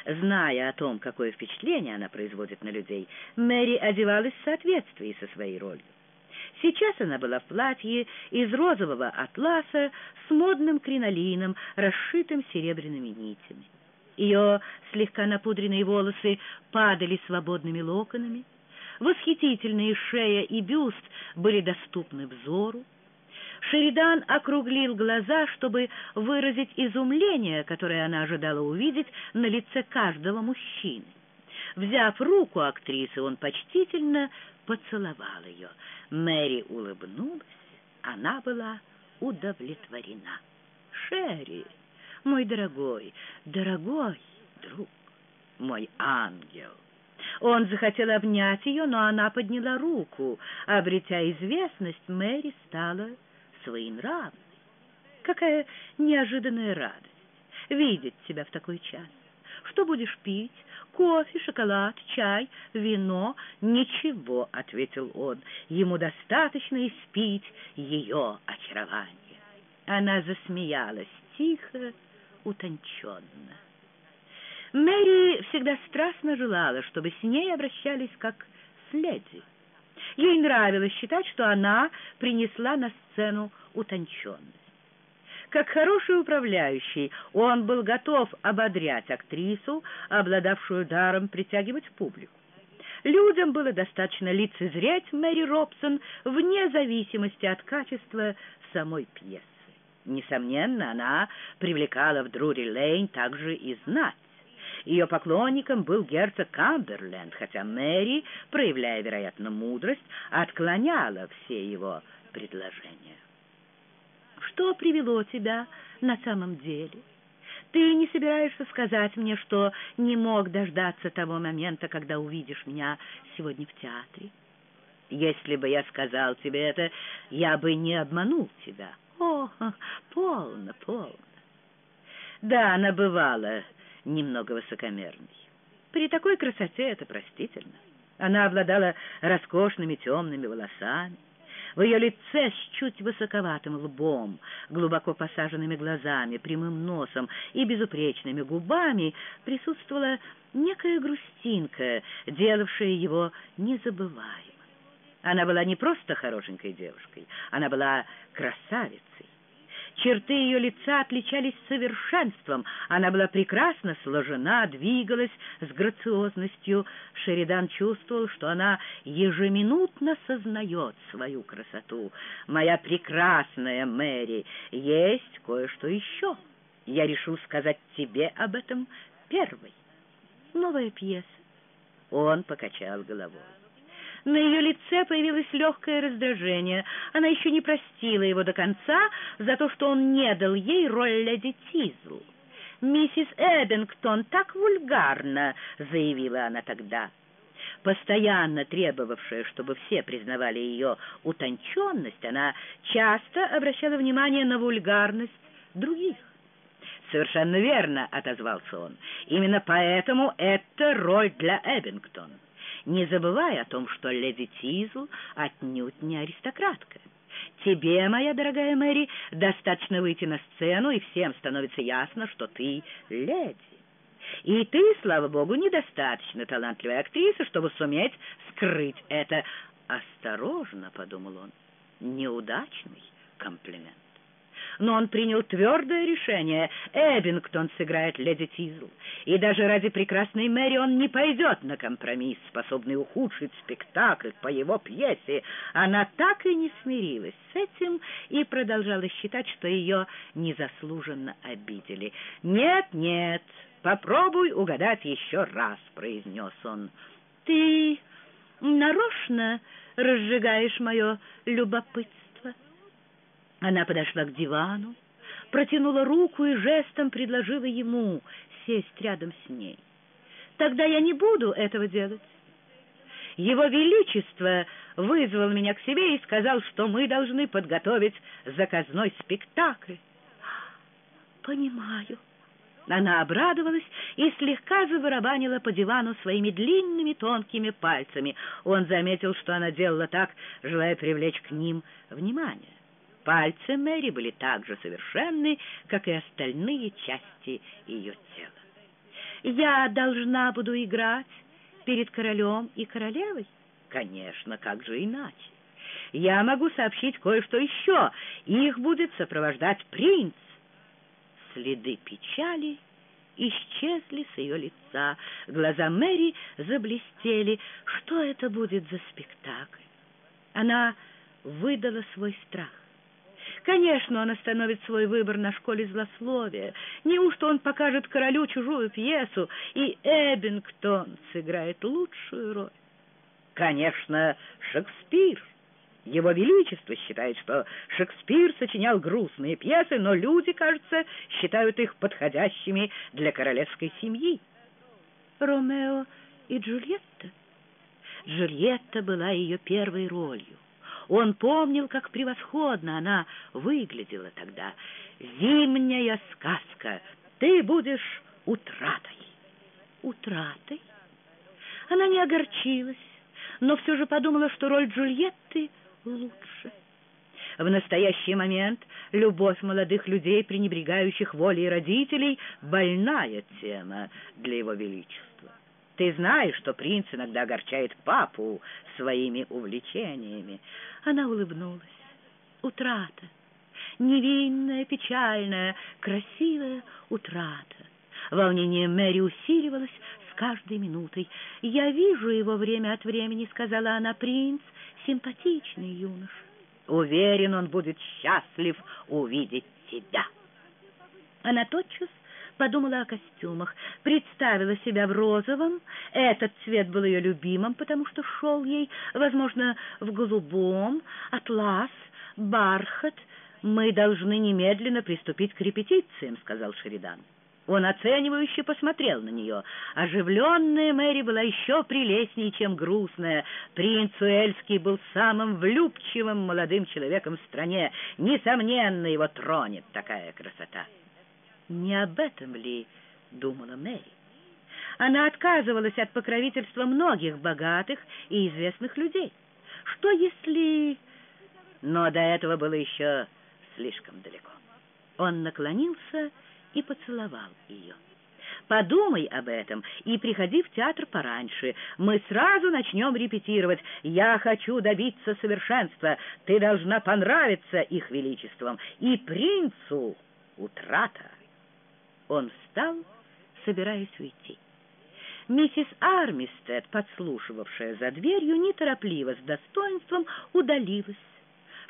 Зная о том, какое впечатление она производит на людей, Мэри одевалась в соответствии со своей ролью. Сейчас она была в платье из розового атласа с модным кринолином, расшитым серебряными нитями. Ее слегка напудренные волосы падали свободными локонами. Восхитительные шея и бюст были доступны взору. Шеридан округлил глаза, чтобы выразить изумление, которое она ожидала увидеть на лице каждого мужчины. Взяв руку актрисы, он почтительно поцеловал ее. Мэри улыбнулась, она была удовлетворена. «Шерри, мой дорогой, дорогой друг, мой ангел!» Он захотел обнять ее, но она подняла руку. Обретя известность, Мэри стала своенравный. Какая неожиданная радость видеть тебя в такой час. Что будешь пить? Кофе, шоколад, чай, вино? Ничего, — ответил он. Ему достаточно испить ее очарование. Она засмеялась тихо, утонченно. Мэри всегда страстно желала, чтобы с ней обращались как с леди. Ей нравилось считать, что она принесла на сцену утонченность. Как хороший управляющий, он был готов ободрять актрису, обладавшую даром притягивать публику. Людям было достаточно лицезреть Мэри Робсон вне зависимости от качества самой пьесы. Несомненно, она привлекала в Друри-Лейн также и знать. Ее поклонником был герцог Камберленд, хотя Мэри, проявляя, вероятно, мудрость, отклоняла все его предложения. «Что привело тебя на самом деле? Ты не собираешься сказать мне, что не мог дождаться того момента, когда увидишь меня сегодня в театре?» Если бы я сказал тебе это, я бы не обманул тебя. О, полно, полно. Да, она бывала немного высокомерной. При такой красоте это простительно. Она обладала роскошными темными волосами. В ее лице с чуть высоковатым лбом, глубоко посаженными глазами, прямым носом и безупречными губами присутствовала некая грустинка, делавшая его незабываемым. Она была не просто хорошенькой девушкой, она была красавицей. Черты ее лица отличались совершенством. Она была прекрасно сложена, двигалась с грациозностью. Шеридан чувствовал, что она ежеминутно сознает свою красоту. «Моя прекрасная Мэри, есть кое-что еще. Я решил сказать тебе об этом первой. Новая пьеса». Он покачал головой. На ее лице появилось легкое раздражение. Она еще не простила его до конца за то, что он не дал ей роль леди Тизл. «Миссис Эббингтон так вульгарно», — заявила она тогда. Постоянно требовавшая, чтобы все признавали ее утонченность, она часто обращала внимание на вульгарность других. «Совершенно верно», — отозвался он. «Именно поэтому это роль для Эббингтона не забывая о том, что леди Тизл отнюдь не аристократка. Тебе, моя дорогая Мэри, достаточно выйти на сцену, и всем становится ясно, что ты леди. И ты, слава богу, недостаточно талантливая актриса, чтобы суметь скрыть это. Осторожно, — подумал он, — неудачный комплимент но он принял твердое решение. Эббингтон сыграет леди Тизл. И даже ради прекрасной Мэри он не пойдет на компромисс, способный ухудшить спектакль по его пьесе. Она так и не смирилась с этим и продолжала считать, что ее незаслуженно обидели. «Нет, нет, попробуй угадать еще раз», — произнес он. «Ты нарочно разжигаешь мое любопытство?» Она подошла к дивану, протянула руку и жестом предложила ему сесть рядом с ней. «Тогда я не буду этого делать. Его Величество вызвал меня к себе и сказал, что мы должны подготовить заказной спектакль». «Понимаю». Она обрадовалась и слегка забарабанила по дивану своими длинными тонкими пальцами. Он заметил, что она делала так, желая привлечь к ним внимание. Пальцы Мэри были так же совершенны, как и остальные части ее тела. «Я должна буду играть перед королем и королевой?» «Конечно, как же иначе? Я могу сообщить кое-что еще. Их будет сопровождать принц». Следы печали исчезли с ее лица. Глаза Мэри заблестели. Что это будет за спектакль? Она выдала свой страх. Конечно, он остановит свой выбор на школе злословия. Неужто он покажет королю чужую пьесу, и Эббингтон сыграет лучшую роль? Конечно, Шекспир. Его Величество считает, что Шекспир сочинял грустные пьесы, но люди, кажется, считают их подходящими для королевской семьи. Ромео и Джульетта? Джульетта была ее первой ролью. Он помнил, как превосходно она выглядела тогда. «Зимняя сказка! Ты будешь утратой!» «Утратой?» Она не огорчилась, но все же подумала, что роль Джульетты лучше. В настоящий момент любовь молодых людей, пренебрегающих волей родителей, больная тема для его величества. Ты знаешь, что принц иногда огорчает папу своими увлечениями. Она улыбнулась. Утрата. Невинная, печальная, красивая утрата. Волнение Мэри усиливалось с каждой минутой. «Я вижу его время от времени», — сказала она, — «принц, симпатичный юнош. Уверен, он будет счастлив увидеть тебя». Она тотчас подумала о костюмах, представила себя в розовом. Этот цвет был ее любимым, потому что шел ей, возможно, в голубом, атлас, бархат. «Мы должны немедленно приступить к репетициям», — сказал Шеридан. Он оценивающе посмотрел на нее. Оживленная Мэри была еще прелестнее, чем грустная. Принц Уэльский был самым влюбчивым молодым человеком в стране. Несомненно, его тронет такая красота. Не об этом ли думала Мэри? Она отказывалась от покровительства многих богатых и известных людей. Что если... Но до этого было еще слишком далеко. Он наклонился и поцеловал ее. Подумай об этом и приходи в театр пораньше. Мы сразу начнем репетировать. Я хочу добиться совершенства. Ты должна понравиться их величеством. И принцу утрата. Он встал, собираясь уйти. Миссис Армистед, подслушивавшая за дверью, неторопливо, с достоинством удалилась.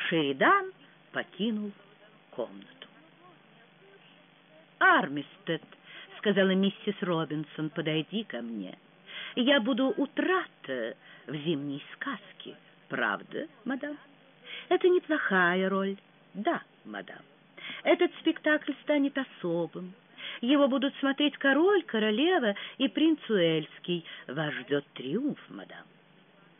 Шеридан покинул комнату. «Армистед», — сказала миссис Робинсон, — «подойди ко мне. Я буду утрата в зимней сказке. Правда, мадам? Это неплохая роль. Да, мадам. Этот спектакль станет особым. Его будут смотреть король, королева и принц Уэльский. Вас ждет триумф, мадам.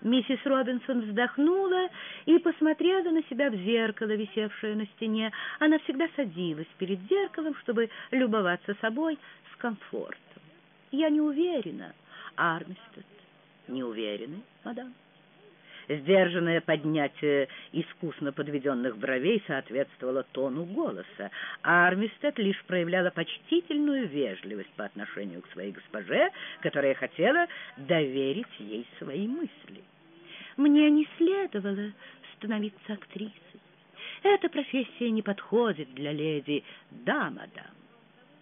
Миссис Робинсон вздохнула и посмотрела на себя в зеркало, висевшее на стене. Она всегда садилась перед зеркалом, чтобы любоваться собой с комфортом. «Я не уверена, Армистед». «Не уверены, мадам?» Сдержанное поднятие искусно подведенных бровей соответствовало тону голоса, а Армистед лишь проявляла почтительную вежливость по отношению к своей госпоже, которая хотела доверить ей свои мысли. Мне не следовало становиться актрисой. Эта профессия не подходит для леди. Да, мадам.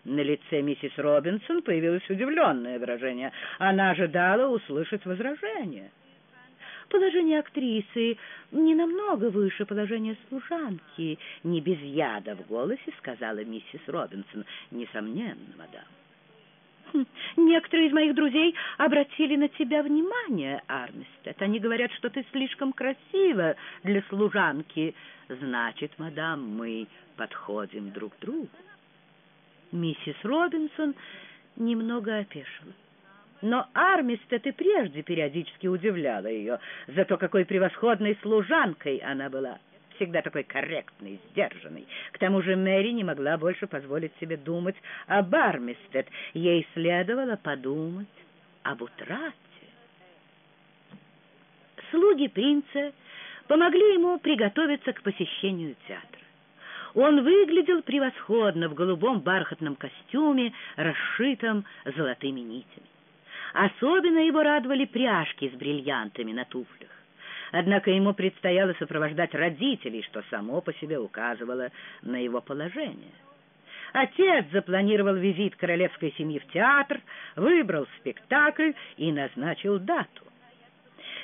На лице миссис Робинсон появилось удивленное выражение. Она ожидала услышать возражение. Положение актрисы не намного выше положения служанки, не без яда в голосе сказала миссис Робинсон. Несомненно, мадам. Некоторые из моих друзей обратили на тебя внимание, Армистед. Они говорят, что ты слишком красива для служанки. Значит, мадам, мы подходим друг к другу. Миссис Робинсон немного опешила. Но Армистед и прежде периодически удивляла ее за то, какой превосходной служанкой она была всегда такой корректный, сдержанный. К тому же Мэри не могла больше позволить себе думать о Бармистед. Ей следовало подумать об утрате. Слуги принца помогли ему приготовиться к посещению театра. Он выглядел превосходно в голубом бархатном костюме, расшитом золотыми нитями. Особенно его радовали пряжки с бриллиантами на туфлях. Однако ему предстояло сопровождать родителей, что само по себе указывало на его положение. Отец запланировал визит королевской семьи в театр, выбрал спектакль и назначил дату.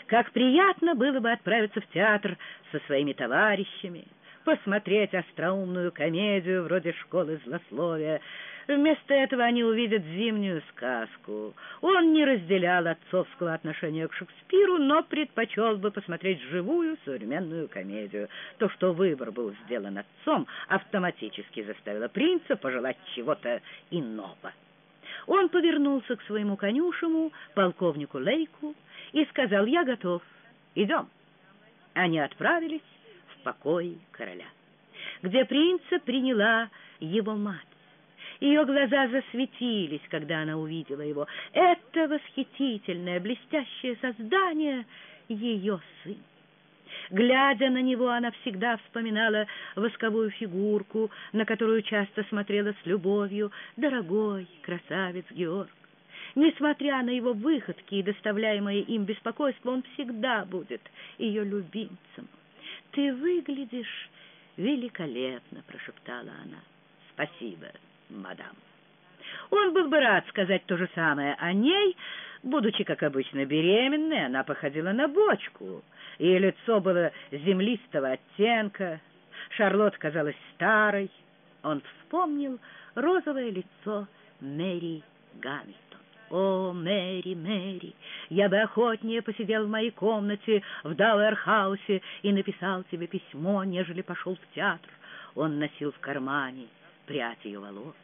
Как приятно было бы отправиться в театр со своими товарищами, посмотреть остроумную комедию вроде «Школы злословия», Вместо этого они увидят зимнюю сказку. Он не разделял отцовского отношения к Шекспиру, но предпочел бы посмотреть живую современную комедию. То, что выбор был сделан отцом, автоматически заставило принца пожелать чего-то иного. Он повернулся к своему конюшему, полковнику Лейку, и сказал, «Я готов. Идем». Они отправились в покой короля, где принца приняла его мать. Ее глаза засветились, когда она увидела его. Это восхитительное, блестящее создание — ее сын. Глядя на него, она всегда вспоминала восковую фигурку, на которую часто смотрела с любовью. Дорогой красавец Георг! Несмотря на его выходки и доставляемое им беспокойство, он всегда будет ее любимцем. «Ты выглядишь великолепно!» — прошептала она. «Спасибо!» Мадам. Он был бы рад сказать то же самое о ней, будучи, как обычно, беременной, она походила на бочку. Ее лицо было землистого оттенка, Шарлотт казалась старой. Он вспомнил розовое лицо Мэри Гамильтон. «О, Мэри, Мэри, я бы охотнее посидел в моей комнате в Дауэрхаусе и написал тебе письмо, нежели пошел в театр». Он носил в кармане прядь ее волос.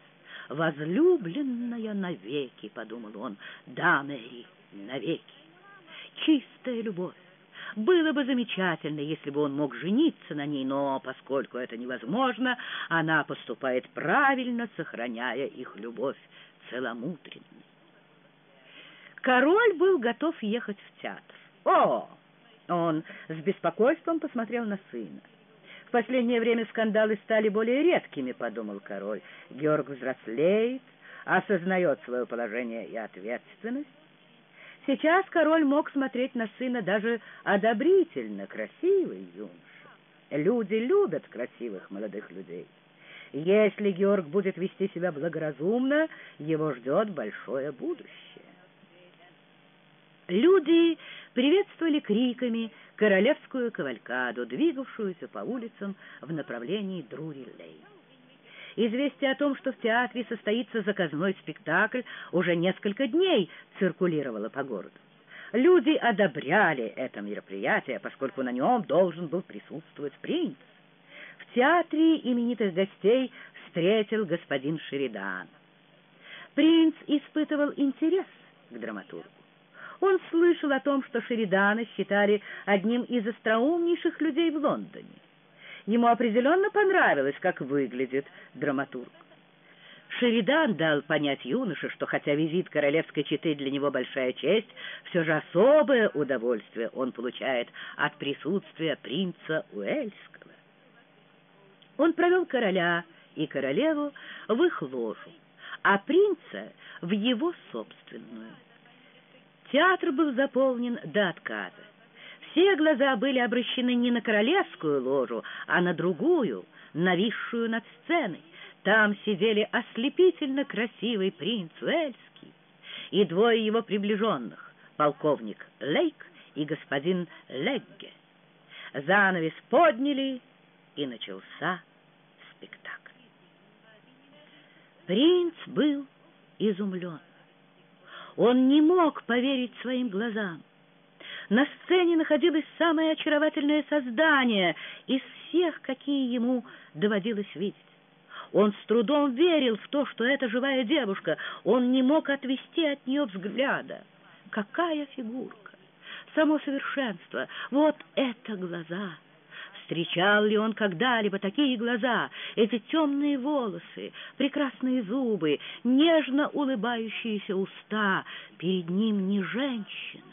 возлюбленная навеки, — подумал он, — да, Мэри, навеки. Чистая любовь. Было бы замечательно, если бы он мог жениться на ней, но поскольку это невозможно, она поступает правильно, сохраняя их любовь целомудренной. Король был готов ехать в театр. О! Он с беспокойством посмотрел на сына. В последнее время скандалы стали более редкими, подумал король. Георг взрослеет, осознает свое положение и ответственность. Сейчас король мог смотреть на сына даже одобрительно, красивый юноша. Люди любят красивых молодых людей. Если Георг будет вести себя благоразумно, его ждет большое будущее. Люди приветствовали криками королевскую кавалькаду, двигавшуюся по улицам в направлении Друри-Лейн. Известие о том, что в театре состоится заказной спектакль, уже несколько дней циркулировало по городу. Люди одобряли это мероприятие, поскольку на нем должен был присутствовать принц. В театре именитых гостей встретил господин Шеридан. Принц испытывал интерес к драматургу. Он слышал о том, что Шеридана считали одним из остроумнейших людей в Лондоне. Ему определенно понравилось, как выглядит драматург. Шеридан дал понять юноше, что хотя визит королевской четы для него большая честь, все же особое удовольствие он получает от присутствия принца Уэльского. Он провел короля и королеву в их ложу, а принца в его собственную. Театр был заполнен до отказа. Все глаза были обращены не на королевскую ложу, а на другую, нависшую над сценой. Там сидели ослепительно красивый принц Уэльский и двое его приближенных, полковник Лейк и господин Легге. Занавес подняли, и начался спектакль. Принц был изумлен. Он не мог поверить своим глазам. На сцене находилось самое очаровательное создание из всех, какие ему доводилось видеть. Он с трудом верил в то, что это живая девушка. Он не мог отвести от нее взгляда. Какая фигурка! Само совершенство! Вот это глаза! Встречал ли он когда-либо такие глаза, эти темные волосы, прекрасные зубы, нежно улыбающиеся уста? Перед ним не женщина,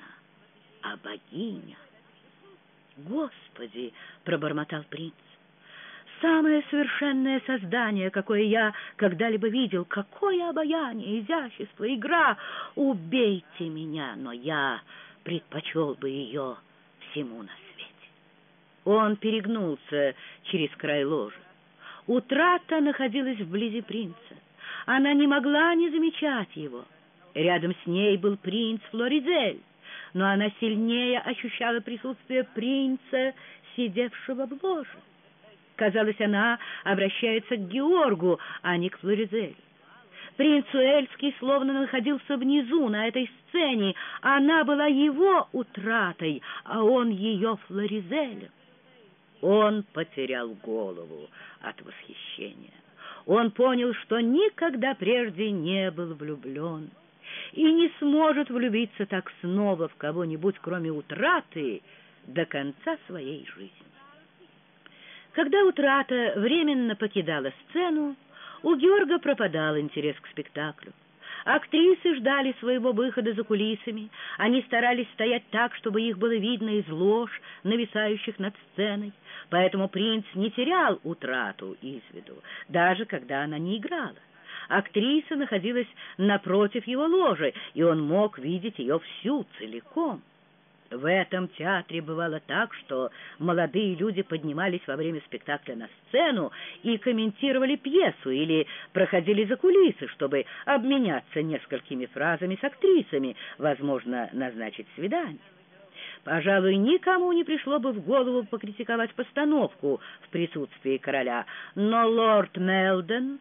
а богиня. «Господи!» — пробормотал принц. «Самое совершенное создание, какое я когда-либо видел! Какое обаяние, изящество, игра! Убейте меня, но я предпочел бы ее всему на свете!» Он перегнулся через край ложа. Утрата находилась вблизи принца. Она не могла не замечать его. Рядом с ней был принц Флоризель но она сильнее ощущала присутствие принца, сидевшего в ложе. Казалось, она обращается к Георгу, а не к Флоризелю. Принц Уэльский словно находился внизу, на этой сцене. Она была его утратой, а он ее Флоризелем. Он потерял голову от восхищения. Он понял, что никогда прежде не был влюблен и не сможет влюбиться так снова в кого-нибудь, кроме утраты, до конца своей жизни. Когда утрата временно покидала сцену, у Георга пропадал интерес к спектаклю. Актрисы ждали своего выхода за кулисами. Они старались стоять так, чтобы их было видно из лож, нависающих над сценой. Поэтому принц не терял утрату из виду, даже когда она не играла. Актриса находилась напротив его ложи, и он мог видеть ее всю целиком. В этом театре бывало так, что молодые люди поднимались во время спектакля на сцену и комментировали пьесу или проходили за кулисы, чтобы обменяться несколькими фразами с актрисами, возможно, назначить свидание. Пожалуй, никому не пришло бы в голову покритиковать постановку в присутствии короля, но лорд Мелден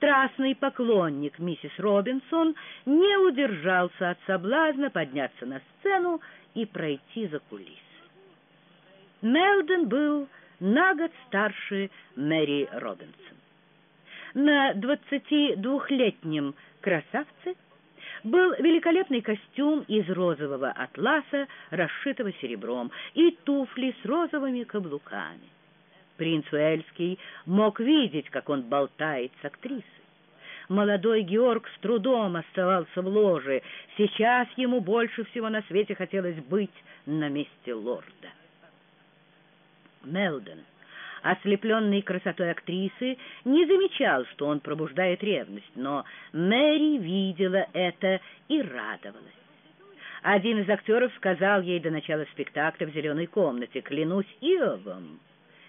страстный поклонник миссис Робинсон не удержался от соблазна подняться на сцену и пройти за кулисы. Мелден был на год старше Мэри Робинсон. На двадцати двухлетнем красавце был великолепный костюм из розового атласа, расшитого серебром, и туфли с розовыми каблуками. Принц Уэльский мог видеть, как он болтает с актрисой. Молодой Георг с трудом оставался в ложе. Сейчас ему больше всего на свете хотелось быть на месте лорда. Мелден, ослепленный красотой актрисы, не замечал, что он пробуждает ревность, но Мэри видела это и радовалась. Один из актеров сказал ей до начала спектакля в зеленой комнате, «Клянусь Иовом,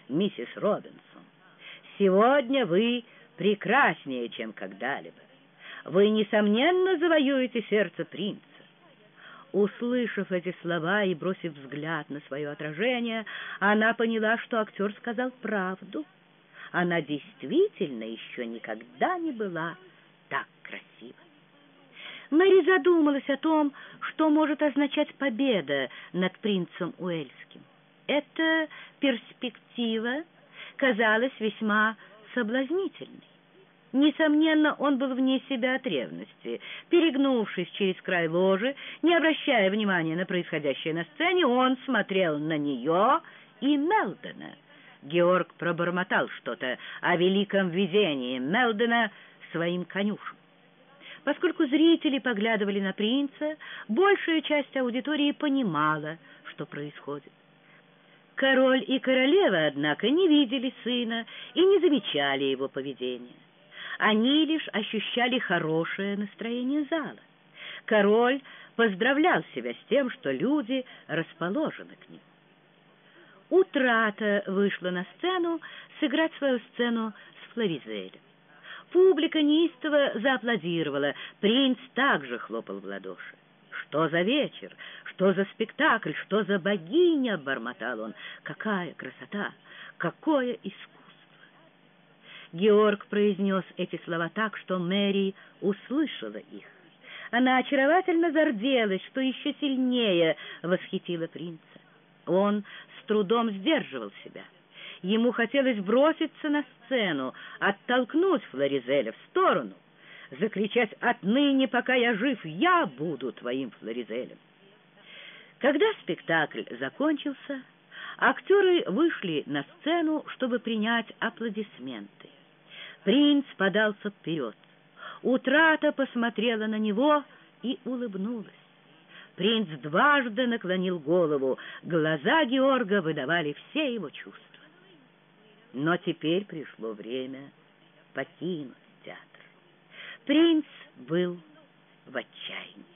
миссис Робинсон, сегодня вы прекраснее, чем когда-либо. Вы, несомненно, завоюете сердце принца. Услышав эти слова и бросив взгляд на свое отражение, она поняла, что актер сказал правду. Она действительно еще никогда не была так красива. Мэри задумалась о том, что может означать победа над принцем Уэльским. Эта перспектива казалась весьма соблазнительной. Несомненно, он был вне себя от ревности. Перегнувшись через край ложи, не обращая внимания на происходящее на сцене, он смотрел на нее и Мелдена. Георг пробормотал что-то о великом везении Мелдена своим конюшем. Поскольку зрители поглядывали на принца, большая часть аудитории понимала, что происходит. Король и королева, однако, не видели сына и не замечали его поведения. Они лишь ощущали хорошее настроение зала. Король поздравлял себя с тем, что люди расположены к нему. Утрата вышла на сцену сыграть свою сцену с Флоризелем. Публика неистово зааплодировала, принц также хлопал в ладоши. «Что за вечер? Что за спектакль? Что за богиня?» — бормотал он. «Какая красота! Какое искусство!» Георг произнес эти слова так, что Мэри услышала их. Она очаровательно зарделась, что еще сильнее восхитила принца. Он с трудом сдерживал себя. Ему хотелось броситься на сцену, оттолкнуть Флоризеля в сторону, закричать «Отныне, пока я жив, я буду твоим Флоризелем!» Когда спектакль закончился, актеры вышли на сцену, чтобы принять аплодисменты. Принц подался вперед. Утрата посмотрела на него и улыбнулась. Принц дважды наклонил голову, глаза Георга выдавали все его чувства. Но теперь пришло время покинуть театр. Принц был в отчаянии.